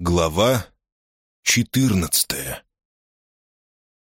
Глава четырнадцатая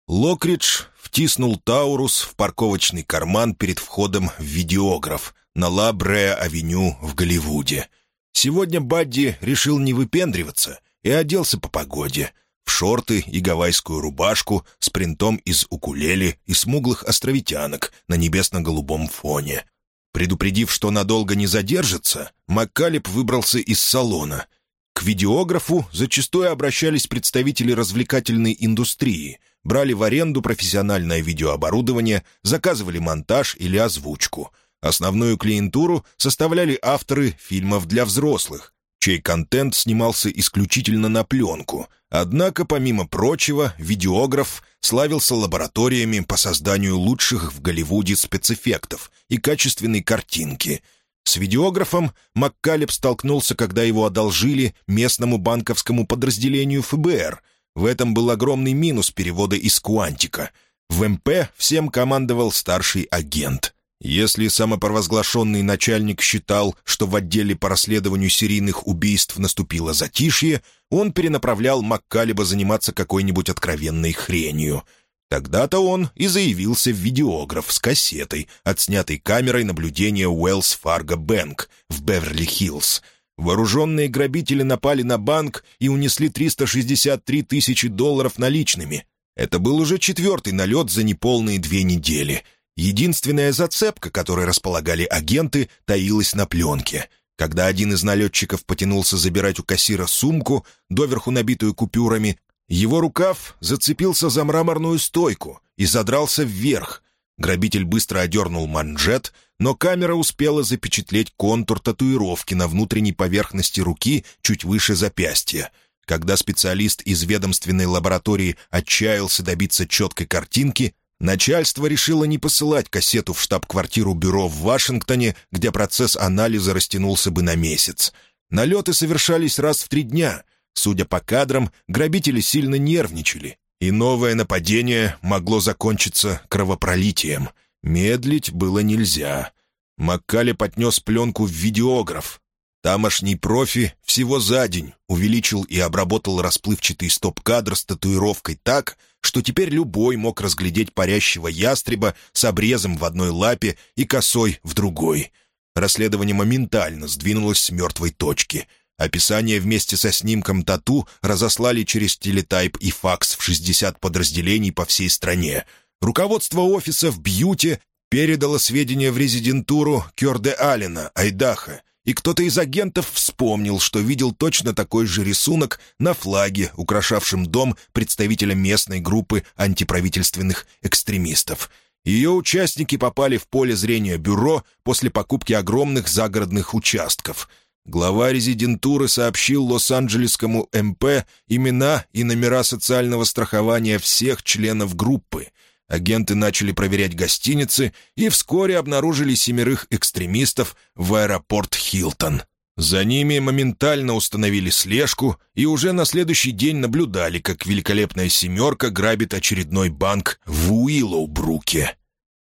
Локридж втиснул Таурус в парковочный карман перед входом в видеограф на Ла-Бреа-авеню в Голливуде. Сегодня Бадди решил не выпендриваться и оделся по погоде в шорты и гавайскую рубашку с принтом из укулеле и смуглых островитянок на небесно-голубом фоне. Предупредив, что надолго не задержится, Маккалеб выбрался из салона — к видеографу зачастую обращались представители развлекательной индустрии, брали в аренду профессиональное видеооборудование, заказывали монтаж или озвучку. Основную клиентуру составляли авторы фильмов для взрослых, чей контент снимался исключительно на пленку. Однако, помимо прочего, видеограф славился лабораториями по созданию лучших в Голливуде спецэффектов и качественной картинки — с видеографом Маккалеб столкнулся, когда его одолжили местному банковскому подразделению ФБР. В этом был огромный минус перевода из Куантика. В МП всем командовал старший агент. Если самопровозглашенный начальник считал, что в отделе по расследованию серийных убийств наступило затишье, он перенаправлял Маккалеба заниматься какой-нибудь откровенной хренью — Тогда-то он и заявился в видеограф с кассетой, отснятой камерой наблюдения Уэллс Фарго Бэнк в Беверли-Хиллз. Вооруженные грабители напали на банк и унесли 363 тысячи долларов наличными. Это был уже четвертый налет за неполные две недели. Единственная зацепка, которой располагали агенты, таилась на пленке. Когда один из налетчиков потянулся забирать у кассира сумку, доверху набитую купюрами, его рукав зацепился за мраморную стойку и задрался вверх. Грабитель быстро одернул манжет, но камера успела запечатлеть контур татуировки на внутренней поверхности руки чуть выше запястья. Когда специалист из ведомственной лаборатории отчаялся добиться четкой картинки, начальство решило не посылать кассету в штаб-квартиру бюро в Вашингтоне, где процесс анализа растянулся бы на месяц. Налеты совершались раз в три дня — Судя по кадрам, грабители сильно нервничали, и новое нападение могло закончиться кровопролитием. Медлить было нельзя. Маккали поднес пленку в видеограф. Тамошний профи всего за день увеличил и обработал расплывчатый стоп-кадр с татуировкой так, что теперь любой мог разглядеть парящего ястреба с обрезом в одной лапе и косой в другой. Расследование моментально сдвинулось с мертвой точки — Описание вместе со снимком тату разослали через телетайп и факс в 60 подразделений по всей стране. Руководство офиса в Бьюте передало сведения в резидентуру Кёрде Аллена, Айдаха, и кто-то из агентов вспомнил, что видел точно такой же рисунок на флаге, украшавшем дом представителя местной группы антиправительственных экстремистов. Ее участники попали в поле зрения бюро после покупки огромных загородных участков — Глава резидентуры сообщил Лос-Анджелесскому МП имена и номера социального страхования всех членов группы. Агенты начали проверять гостиницы и вскоре обнаружили семерых экстремистов в аэропорт Хилтон. За ними моментально установили слежку и уже на следующий день наблюдали, как великолепная «семерка» грабит очередной банк в Уиллоу-Бруке.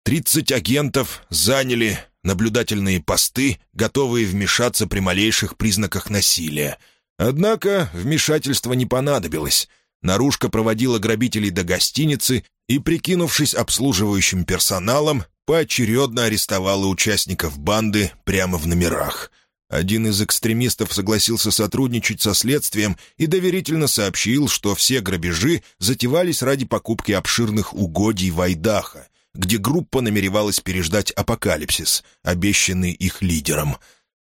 Тридцать агентов заняли наблюдательные посты, готовые вмешаться при малейших признаках насилия. Однако вмешательство не понадобилось. Наружка проводила грабителей до гостиницы и, прикинувшись обслуживающим персоналом, поочередно арестовала участников банды прямо в номерах. Один из экстремистов согласился сотрудничать со следствием и доверительно сообщил, что все грабежи затевались ради покупки обширных угодий в Айдахо, где группа намеревалась переждать апокалипсис, обещанный их лидером.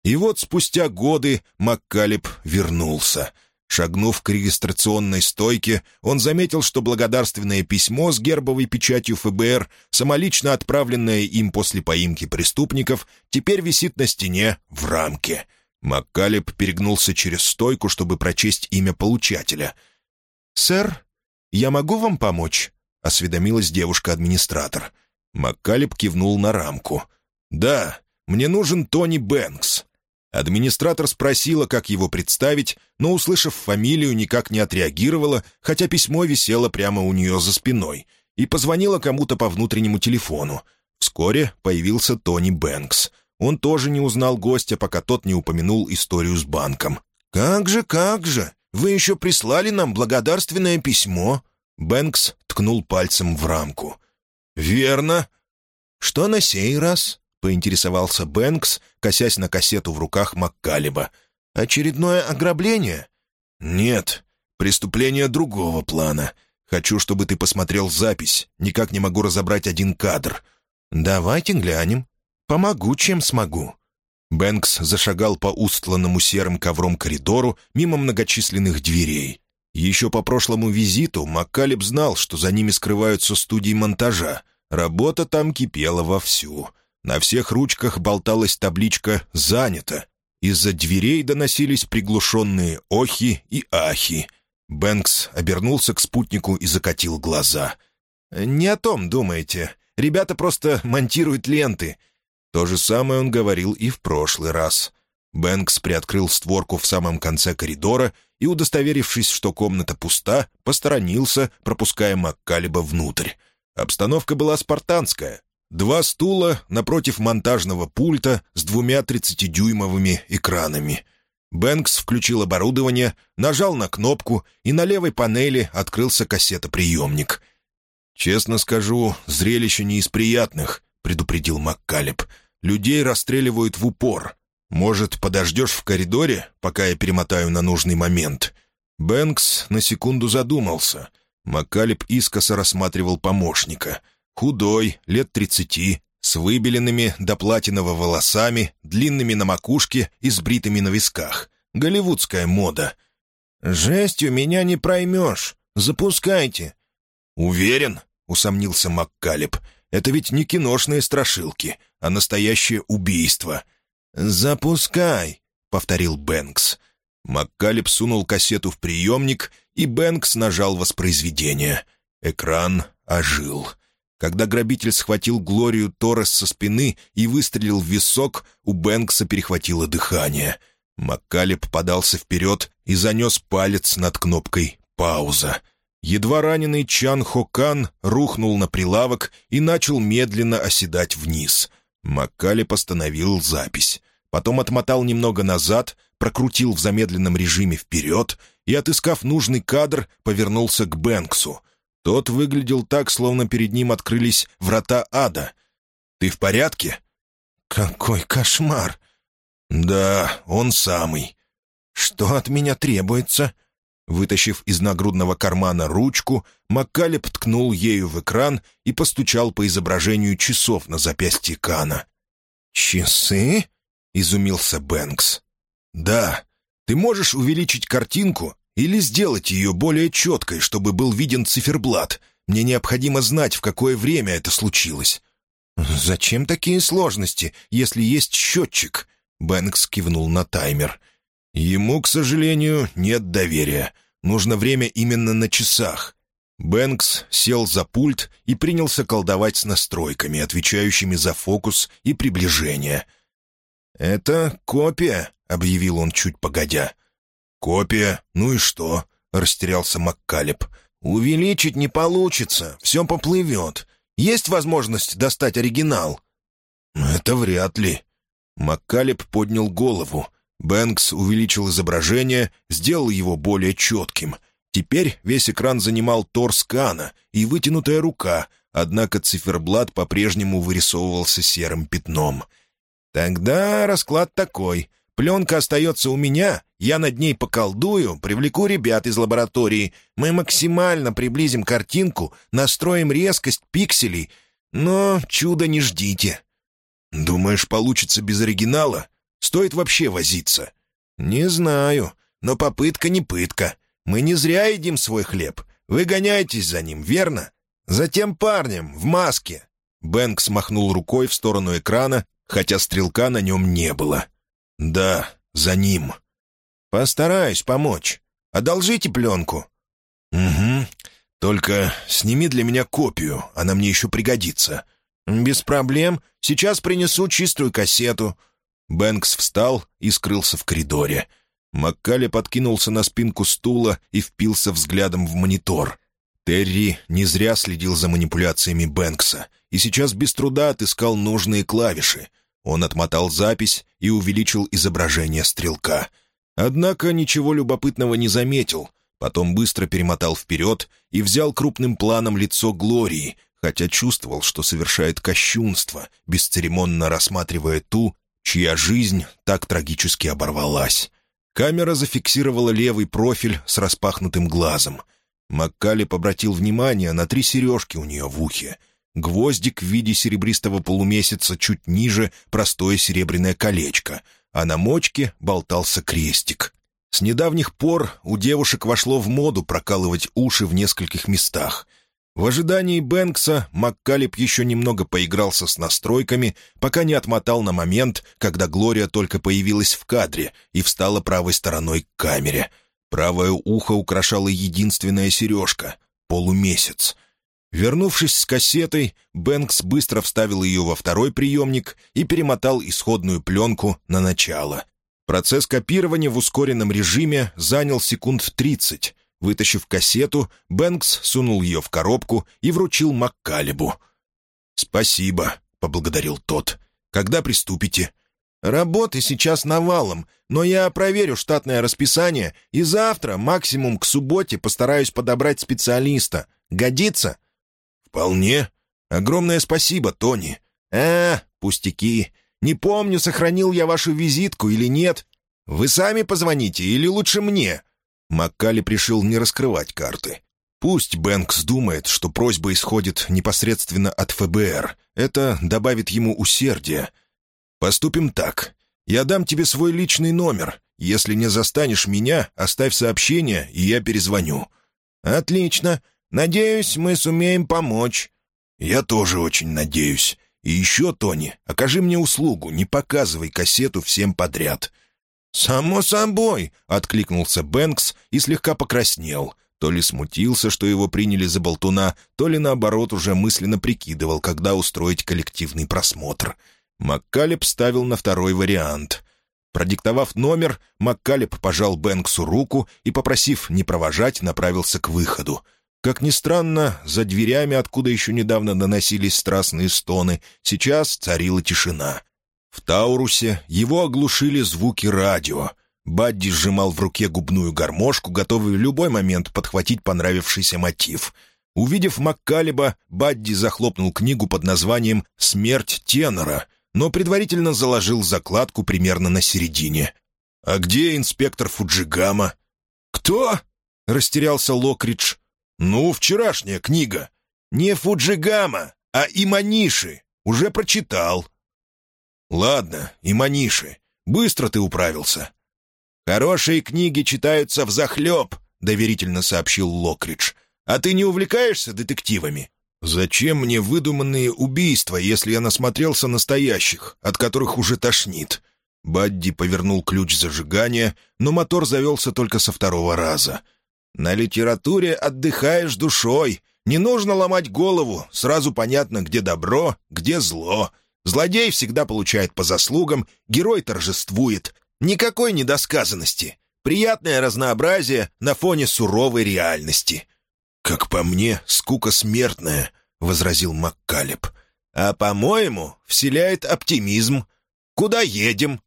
И вот спустя годы Маккалеб вернулся. Шагнув к регистрационной стойке, он заметил, что благодарственное письмо с гербовой печатью ФБР, самолично отправленное им после поимки преступников, теперь висит на стене в рамке. Маккалеб перегнулся через стойку, чтобы прочесть имя получателя. «Сэр, я могу вам помочь?» — осведомилась девушка-администратор. Маккалеб кивнул на рамку. «Да, мне нужен Тони Бэнкс». Администратор спросила, как его представить, но, услышав фамилию, никак не отреагировала, хотя письмо висело прямо у нее за спиной, и позвонила кому-то по внутреннему телефону. Вскоре появился Тони Бэнкс. Он тоже не узнал гостя, пока тот не упомянул историю с банком. «Как же, как же! вы еще прислали нам благодарственное письмо». Бэнкс ткнул пальцем в рамку. «Верно». «Что на сей раз?» — поинтересовался Бэнкс, косясь на кассету в руках Маккалиба. «Очередное ограбление?» «Нет, преступление другого плана. Хочу, чтобы ты посмотрел запись. Никак не могу разобрать один кадр». «Давайте глянем. Помогу, чем смогу». Бэнкс зашагал по устланному серым ковром коридору мимо многочисленных дверей. Еще по прошлому визиту Маккалеб знал, что за ними скрываются студии монтажа. Работа там кипела вовсю. На всех ручках болталась табличка «Занято». Из-за дверей доносились приглушенные охи и ахи. Бэнкс обернулся к спутнику и закатил глаза. «Не о том думаете. Ребята просто монтируют ленты. То же самое он говорил и в прошлый раз. Бэнкс приоткрыл створку в самом конце коридора и, удостоверившись, что комната пуста, посторонился, пропуская Маккалиба внутрь. Обстановка была спартанская. Два стула напротив монтажного пульта с двумя тридцатидюймовыми экранами. Бэнкс включил оборудование, нажал на кнопку, и на левой панели открылся кассетоприемник. «Честно скажу, зрелище не из приятных», — предупредил Маккалеб. Людей расстреливают в упор. Может, подождешь в коридоре, пока я перемотаю на нужный момент?» Бэнкс на секунду задумался. Маккалеб искоса рассматривал помощника. Худой, лет тридцати, с выбеленными до платинового волосами, длинными на макушке и сбритыми на висках. Голливудская мода. «Жестью меня не проймешь. Запускайте». «Уверен?» — усомнился Маккалеб. «Это ведь не киношные страшилки а настоящее убийство. «Запускай», — повторил Бэнкс. Маккалеб сунул кассету в приемник, и Бэнкс нажал воспроизведение. Экран ожил. Когда грабитель схватил Глорию Торрес со спины и выстрелил в висок, у Бэнкса перехватило дыхание. Маккалеб подался вперед и занес палец над кнопкой «Пауза». Едва раненый Чан Хокан рухнул на прилавок и начал медленно оседать вниз — Маккали постановил запись. Потом отмотал немного назад, прокрутил в замедленном режиме вперед и, отыскав нужный кадр, повернулся к Бэнксу. Тот выглядел так, словно перед ним открылись врата ада. «Ты в порядке?» «Какой кошмар!» «Да, он самый». «Что от меня требуется?» Вытащив из нагрудного кармана ручку, Маккалеб ткнул ею в экран и постучал по изображению часов на запястье Кана. «Часы?» — изумился Бэнкс. «Да. Ты можешь увеличить картинку или сделать ее более четкой, чтобы был виден циферблат. Мне необходимо знать, в какое время это случилось». «Зачем такие сложности, если есть счетчик?» Бэнкс кивнул на таймер. Ему, к сожалению, нет доверия. Нужно время именно на часах. Бэнкс сел за пульт и принялся колдовать с настройками, отвечающими за фокус и приближение. «Это копия», — объявил он чуть погодя. «Копия? Ну и что?» — растерялся Маккалеб. «Увеличить не получится, все поплывет. Есть возможность достать оригинал?» «Это вряд ли». Маккалеб поднял голову. Бэнкс увеличил изображение, сделал его более четким. Теперь весь экран занимал торс Кана и вытянутая рука, однако циферблат по-прежнему вырисовывался серым пятном. «Тогда расклад такой. Пленка остается у меня, я над ней поколдую, привлеку ребят из лаборатории. Мы максимально приблизим картинку, настроим резкость пикселей, но чуда не ждите». «Думаешь, получится без оригинала?» Стоит вообще возиться?» «Не знаю, но попытка не пытка. Мы не зря едим свой хлеб. Вы гоняетесь за ним, верно? За тем парнем, в маске». Бэнкс махнул рукой в сторону экрана, хотя стрелка на нем не было. «Да, за ним». «Постараюсь помочь. Одолжите пленку». «Угу. Только сними для меня копию, она мне еще пригодится». «Без проблем. Сейчас принесу чистую кассету. Бэнкс встал и скрылся в коридоре. Маккали подкинулся на спинку стула и впился взглядом в монитор. Терри не зря следил за манипуляциями Бэнкса и сейчас без труда отыскал нужные клавиши. Он отмотал запись и увеличил изображение стрелка. Однако ничего любопытного не заметил, потом быстро перемотал вперед и взял крупным планом лицо Глории, хотя чувствовал, что совершает кощунство, бесцеремонно рассматривая ту, чья жизнь так трагически оборвалась. Камера зафиксировала левый профиль с распахнутым глазом. Маккалеб обратил внимание на три сережки у нее в ухе. Гвоздик в виде серебристого полумесяца чуть ниже простое серебряное колечко, а на мочке болтался крестик. С недавних пор у девушек вошло в моду прокалывать уши в нескольких местах — в ожидании Бэнкса Маккалеб еще немного поигрался с настройками, пока не отмотал на момент, когда Глория только появилась в кадре и встала правой стороной к камере. Правое ухо украшала единственная сережка — полумесяц. Вернувшись с кассетой, Бэнкс быстро вставил ее во второй приемник и перемотал исходную пленку на начало. Процесс копирования в ускоренном режиме занял секунд тридцать, Вытащив кассету, Бэнкс сунул ее в коробку и вручил Маккалебу. «Спасибо», — поблагодарил тот. «Когда приступите?» «Работы сейчас навалом, но я проверю штатное расписание, и завтра, максимум к субботе, постараюсь подобрать специалиста. Годится?» «Вполне. Огромное спасибо, Тони». «А, пустяки. Не помню, сохранил я вашу визитку или нет. Вы сами позвоните или лучше мне?» Маккали пришел не раскрывать карты. Пусть Бэнкс думает, что просьба исходит непосредственно от ФБР. Это добавит ему усердия. Поступим так. Я дам тебе свой личный номер. Если не застанешь меня, оставь сообщение, и я перезвоню». «Отлично. Надеюсь, мы сумеем помочь». «Я тоже очень надеюсь. И еще, Тони, окажи мне услугу, не показывай кассету всем подряд. «Само собой», — откликнулся Бэнкс и слегка покраснел. То ли смутился, что его приняли за болтуна, то ли, наоборот, уже мысленно прикидывал, когда устроить коллективный просмотр. Маккалеб ставил на второй вариант. Продиктовав номер, Маккалеб пожал Бэнксу руку и, попросив не провожать, направился к выходу. Как ни странно, за дверями, откуда еще недавно доносились страстные стоны, сейчас царила тишина. В Таурусе его оглушили звуки радио. Бадди сжимал в руке губную гармошку, готовый в любой момент подхватить понравившийся мотив. Увидев Маккалеба, Бадди захлопнул книгу под названием «Смерть тенора», но предварительно заложил закладку примерно на середине. «А где инспектор Фуджигама?» «Кто?» — растерялся Локридж. «Ну, вчерашняя книга. Не Фуджигама, а Иманиши. Уже прочитал». «Ладно, и маниши. Быстро ты управился». «Хорошие книги читаются взахлеб», — доверительно сообщил Локридж. «А ты не увлекаешься детективами?» «Зачем мне выдуманные убийства, если я насмотрелся настоящих, от которых уже тошнит?» Бадди повернул ключ зажигания, но мотор завелся только со второго раза. «На литературе отдыхаешь душой. Не нужно ломать голову, сразу понятно, где добро, где зло. Злодей всегда получает по заслугам, герой торжествует. Никакой недосказанности. Приятное разнообразие на фоне суровой реальности. «Как по мне, скука смертная», — возразил Маккалеб. «А, по-моему, вселяет оптимизм. Куда едем?»